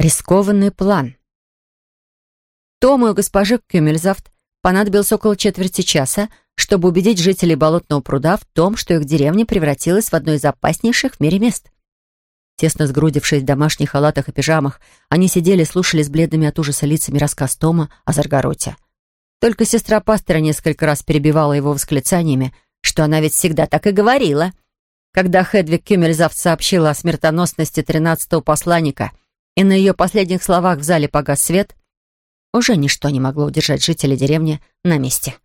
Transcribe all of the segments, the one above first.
Рискованный план. Тому и госпоже Кюмельзавт понадобилось около четверти часа, чтобы убедить жителей Болотного пруда в том, что их деревня превратилась в одно из опаснейших в мире мест. Тесно сгрудившись в домашних халатах и пижамах, они сидели и слушали с бледными от ужаса лицами рассказ Тома о Заргороте. Только сестра пастора несколько раз перебивала его восклицаниями, что она ведь всегда так и говорила. Когда Хедвиг Кюмельзавт сообщила о смертоносности тринадцатого посланника, и на ее последних словах в зале погас свет, уже ничто не могло удержать жителей деревни на месте.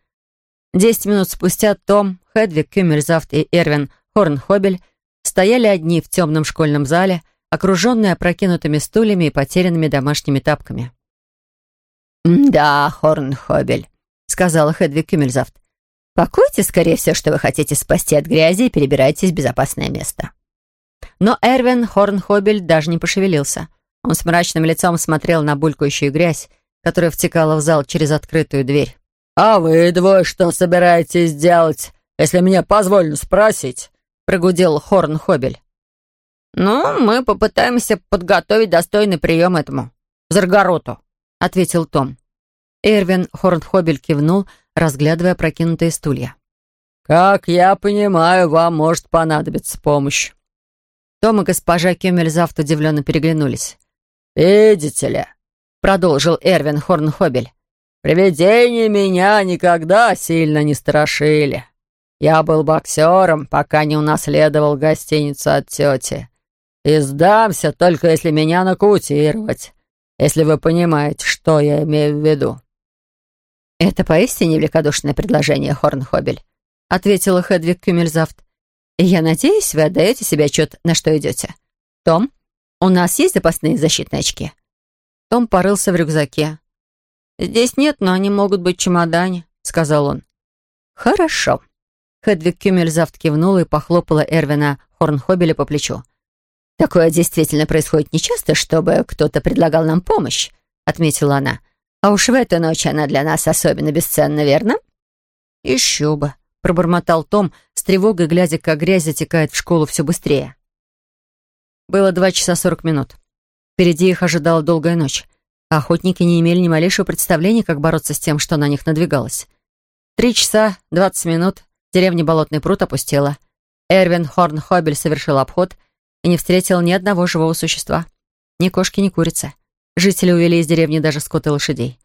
Десять минут спустя Том, Хедвиг Кюмельзавт и Эрвин Хорнхобель стояли одни в темном школьном зале, окруженные опрокинутыми стульями и потерянными домашними тапками. «Да, Хорнхобель», — сказала Хедвиг Кюмельзавт. «Пакуйте скорее все, что вы хотите спасти от грязи, и перебирайтесь в безопасное место». Но Эрвин Хорнхобель даже не пошевелился. Он с мрачным лицом смотрел на булькающую грязь, которая втекала в зал через открытую дверь. «А вы двое что собираетесь делать, если меня позволено спросить?» — прогудел Хорнхобель. «Ну, мы попытаемся подготовить достойный прием этому Заргороту», — ответил Том. Эрвин Хорнхобель кивнул, разглядывая прокинутые стулья. «Как я понимаю, вам может понадобиться помощь». Том и госпожа Кюмельзавт удивленно переглянулись. «Видите ли», — продолжил Эрвин Хорнхобель, «привидения меня никогда сильно не страшили. Я был боксером, пока не унаследовал гостиницу от тети. И сдамся, только если меня нокаутировать если вы понимаете, что я имею в виду». «Это поистине великодушное предложение, Хорнхобель», — ответила Хедвиг Кюмельзавт. «Я надеюсь, вы отдаете себе отчет, на что идете. Том, у нас есть запасные защитные очки?» Том порылся в рюкзаке. «Здесь нет, но они могут быть в чемодане», — сказал он. «Хорошо». Хедвиг Кюмельзавт кивнула и похлопала Эрвина Хорнхобеля по плечу. «Такое действительно происходит нечасто, чтобы кто-то предлагал нам помощь», — отметила она. «А уж в эту ночь она для нас особенно бесценна, верно?» «Еще бы», — пробормотал Том, с тревогой глядя, как грязь затекает в школу все быстрее. Было два часа сорок минут. Впереди их ожидала долгая ночь. Охотники не имели ни малейшего представления, как бороться с тем, что на них надвигалось. Три часа двадцать минут деревня Болотный пруд опустела. Эрвин Хорнхобель совершил обход — и не встретил ни одного живого существа. Ни кошки, ни курицы. Жители увели из деревни даже скот и лошадей.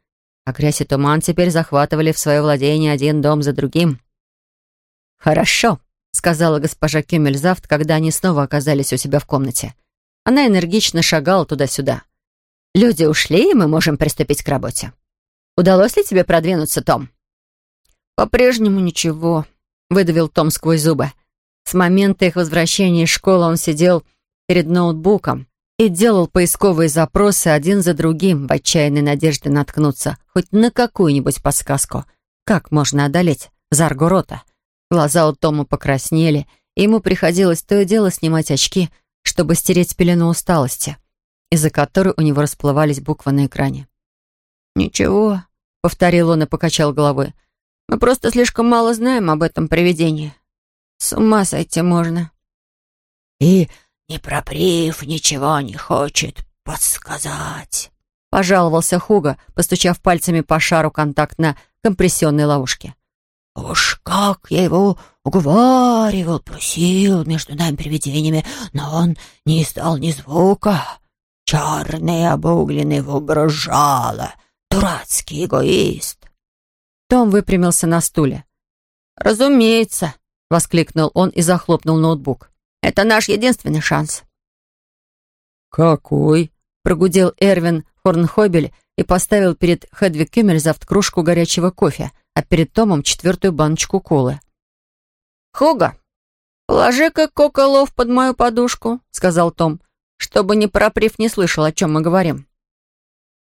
А грязь и туман теперь захватывали в свое владение один дом за другим. «Хорошо», — сказала госпожа Кюмельзавт, когда они снова оказались у себя в комнате. Она энергично шагала туда-сюда. «Люди ушли, и мы можем приступить к работе. Удалось ли тебе продвинуться, Том?» «По-прежнему ничего», — выдавил Том сквозь зубы. С момента их возвращения из школы он сидел перед ноутбуком и делал поисковые запросы один за другим в отчаянной надежде наткнуться хоть на какую-нибудь подсказку. Как можно одолеть Заргорота? Глаза у Тома покраснели, и ему приходилось то и дело снимать очки, чтобы стереть пелену усталости, из-за которой у него расплывались буквы на экране. «Ничего», — повторил он и покачал головой. «Мы просто слишком мало знаем об этом привидении. С ума сойти можно. И не проприв ничего не хочет подсказать. Пожаловался Хуга, постучав пальцами по шару контакт на компрессионной ловушке. Уж как я его уговаривал, просил между нами привидениями, но он не издал ни звука. Черный обугленный воображало, дурацкий эгоист. Том выпрямился на стуле. «Разумеется», — воскликнул он и захлопнул ноутбук. «Это наш единственный шанс». «Какой?» — прогудел Эрвин Хорнхобель и поставил перед Хедвиг Кюмельзавт кружку горячего кофе, а перед Томом четвертую баночку колы. «Хуга, положи-ка коколов под мою подушку», — сказал Том, чтобы не проприв не слышал, о чем мы говорим.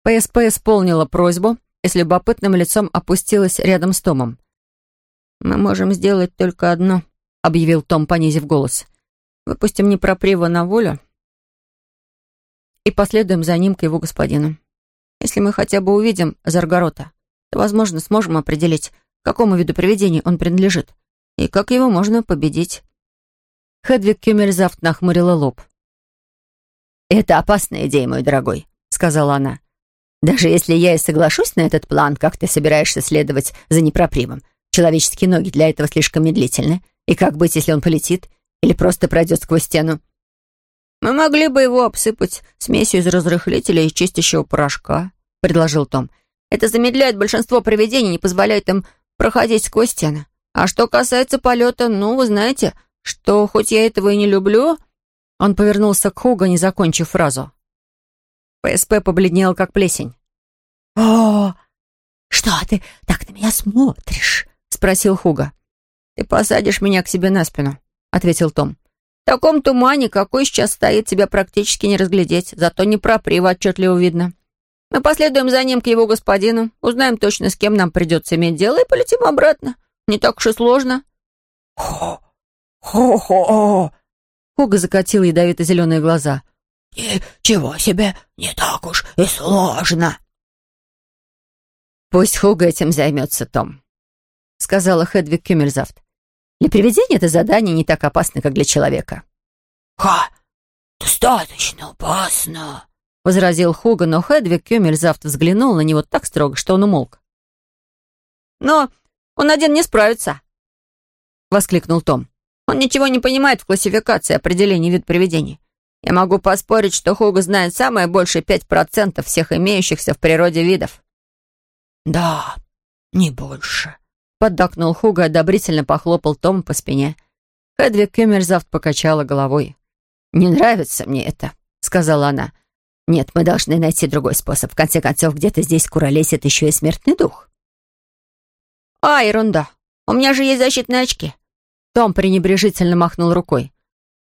ПСП исполнила просьбу и с любопытным лицом опустилась рядом с Томом. «Мы можем сделать только одно», — объявил Том, понизив голос. «Выпустим непроприва на волю и последуем за ним к его господину. Если мы хотя бы увидим Заргорота, то, возможно, сможем определить, к какому виду привидений он принадлежит и как его можно победить». Хедвиг Кюмельзавт нахмурила лоб. «Это опасная идея, мой дорогой», — сказала она. «Даже если я и соглашусь на этот план, как ты собираешься следовать за непропримом? Человеческие ноги для этого слишком медлительны. И как быть, если он полетит? Или просто пройдет сквозь стену?» «Мы могли бы его обсыпать смесью из разрыхлителя и чистящего порошка», — предложил Том. «Это замедляет большинство привидений, не позволяет им проходить сквозь стены. А что касается полета, ну, вы знаете, что хоть я этого и не люблю...» Он повернулся к Хуго, не закончив фразу. ПСП побледнел, как плесень. «О, что ты так на меня смотришь?» — спросил Хуга. «Ты посадишь меня к себе на спину», — ответил Том. «В таком тумане, какой сейчас стоит, тебя практически не разглядеть, зато не проприва отчетливо видно. Мы последуем за ним к его господину, узнаем точно, с кем нам придется иметь дело, и полетим обратно. Не так уж и сложно». «Хо! Хо-хо!» Хуга закатил ядовито-зеленые глаза. «Ничего себе! Не так уж и сложно!» «Пусть Хуга этим займется, Том», — сказала Хедвиг Кюмельзавт. «Для привидения это задание не так опасно, как для человека». «Ха! Достаточно опасно!» — возразил Хуга, но Хедвиг Кюмельзавт взглянул на него так строго, что он умолк. «Но он один не справится!» — воскликнул Том. «Он ничего не понимает в классификации определений вид привидений. Я могу поспорить, что Хуга знает самое большее пять процентов всех имеющихся в природе видов». «Да, не больше», — поддакнул Хуга, одобрительно похлопал Тома по спине. Хедвиг Кюмерзавт покачала головой. «Не нравится мне это», — сказала она. «Нет, мы должны найти другой способ. В конце концов, где-то здесь куролесит еще и смертный дух». «А, ерунда. У меня же есть защитные очки». Том пренебрежительно махнул рукой.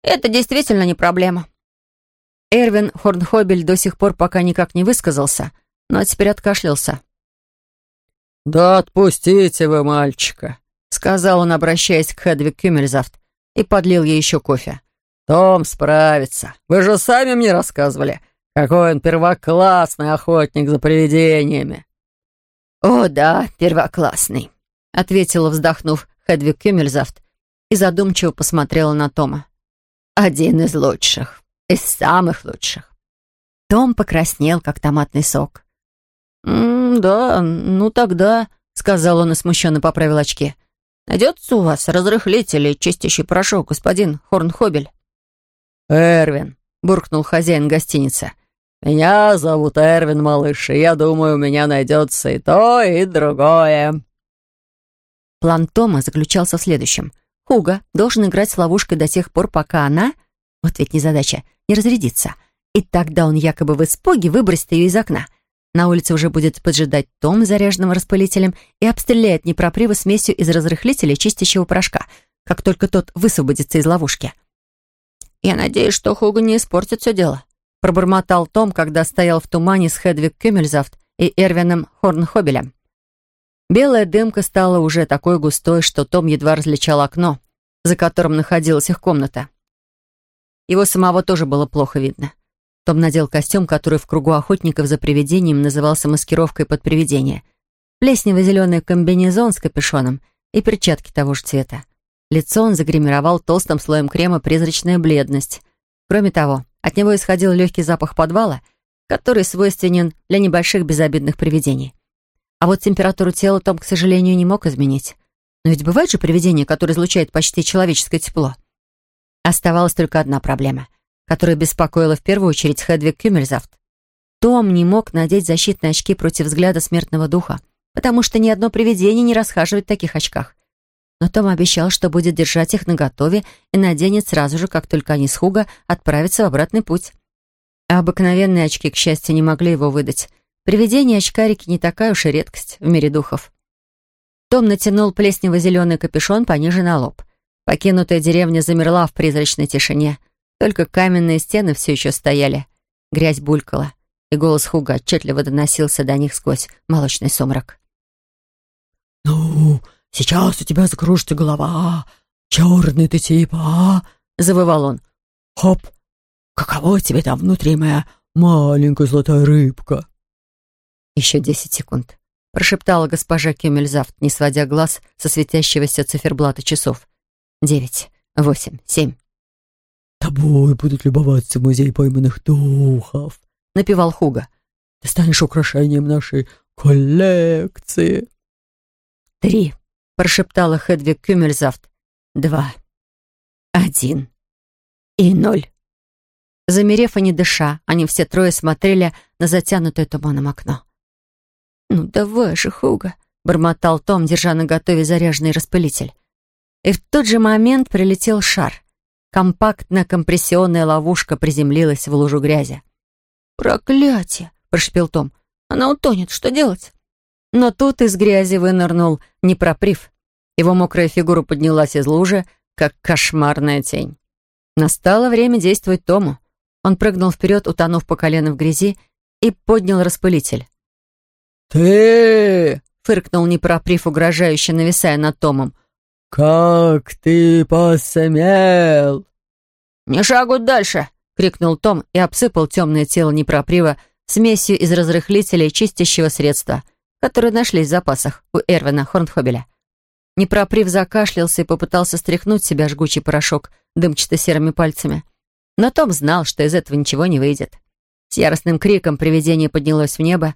«Это действительно не проблема». Эрвин Хорнхобель до сих пор пока никак не высказался, но теперь откашлялся. «Да отпустите вы мальчика», — сказал он, обращаясь к Хедвиг Кюмельзавт, и подлил ей еще кофе. «Том справится. Вы же сами мне рассказывали, какой он первоклассный охотник за привидениями». «О, да, первоклассный», — ответила, вздохнув, Хедвиг Кюмельзавт и задумчиво посмотрела на Тома. «Один из лучших, из самых лучших». Том покраснел, как томатный сок. «М «Да, ну тогда», — сказал он и смущенно поправил очки. «Найдется у вас разрыхлитель и чистящий порошок, господин Хорнхобель?» «Эрвин», — буркнул хозяин гостиницы. «Меня зовут Эрвин, малыш, и я думаю, у меня найдется и то, и другое». План Тома заключался в следующем. Хуга должен играть с ловушкой до тех пор, пока она, вот ведь незадача, не разрядится. И тогда он якобы в испуге выбросит ее из окна — на улице уже будет поджидать Том заряженным распылителем и обстреляет непроприва смесью из разрыхлителя чистящего порошка, как только тот высвободится из ловушки. «Я надеюсь, что Хуга не испортит все дело», пробормотал Том, когда стоял в тумане с Хедвиг Кюмельзавт и Эрвином Хорнхобелем. Белая дымка стала уже такой густой, что Том едва различал окно, за которым находилась их комната. Его самого тоже было плохо видно. Том надел костюм, который в кругу охотников за привидением назывался маскировкой под привидение. Плеснево-зеленый комбинезон с капюшоном и перчатки того же цвета. Лицо он загримировал толстым слоем крема призрачная бледность. Кроме того, от него исходил легкий запах подвала, который свойственен для небольших безобидных привидений. А вот температуру тела Том, к сожалению, не мог изменить. Но ведь бывает же привидение, которое излучает почти человеческое тепло. Оставалась только одна проблема — которая беспокоила в первую очередь Хедвиг Кюмельзавт. Том не мог надеть защитные очки против взгляда смертного духа, потому что ни одно привидение не расхаживает в таких очках. Но Том обещал, что будет держать их наготове и наденет сразу же, как только они с Хуга отправятся в обратный путь. А обыкновенные очки, к счастью, не могли его выдать. Привидение очкарики не такая уж и редкость в мире духов. Том натянул плеснево-зеленый капюшон пониже на лоб. Покинутая деревня замерла в призрачной тишине — только каменные стены все еще стояли. Грязь булькала, и голос Хуга отчетливо доносился до них сквозь молочный сумрак. «Ну, сейчас у тебя закружится голова. Черный ты типа, а?» — завывал он. «Хоп! Каково тебе там внутри, моя маленькая золотая рыбка?» «Еще десять секунд», — прошептала госпожа Кюмельзавт, не сводя глаз со светящегося циферблата часов. «Девять, восемь, семь, «Тобой будут любоваться музей пойманных духов», — напевал Хуга. ты станешь украшением нашей коллекции. «Три», — прошептала Хедвиг Кюмельзавт. «Два, один и ноль». Замерев и не дыша, они все трое смотрели на затянутое туманом окно. «Ну давай же, Хуга», — бормотал Том, держа на готове заряженный распылитель. И в тот же момент прилетел шар. Компактная компрессионная ловушка приземлилась в лужу грязи. «Проклятие!» — прошепел Том. «Она утонет. Что делать?» Но тут из грязи вынырнул непроприв. Его мокрая фигура поднялась из лужи, как кошмарная тень. Настало время действовать Тому. Он прыгнул вперед, утонув по колено в грязи, и поднял распылитель. «Ты!» — фыркнул непроприв, угрожающе нависая над Томом. «Как ты посмел?» «Не шагу дальше!» — крикнул Том и обсыпал темное тело непроприва смесью из разрыхлителя и чистящего средства, которые нашлись в запасах у Эрвина Хорнхобеля. Непроприв закашлялся и попытался стряхнуть себя жгучий порошок дымчато-серыми пальцами. Но Том знал, что из этого ничего не выйдет. С яростным криком привидение поднялось в небо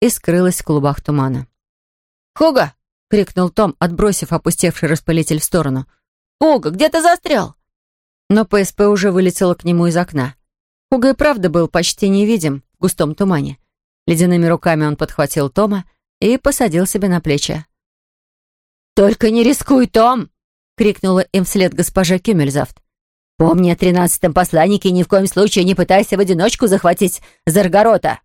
и скрылось в клубах тумана. «Хуга!» — крикнул Том, отбросив опустевший распылитель в сторону. «Хуга, где ты застрял?» Но ПСП уже вылетело к нему из окна. Хуга и правда был почти невидим в густом тумане. Ледяными руками он подхватил Тома и посадил себе на плечи. «Только не рискуй, Том!» — крикнула им вслед госпожа Кюмельзавт. «Помни о тринадцатом посланнике ни в коем случае не пытайся в одиночку захватить Заргорота!»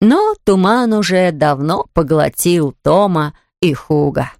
Но туман уже давно поглотил Тома и Хуга.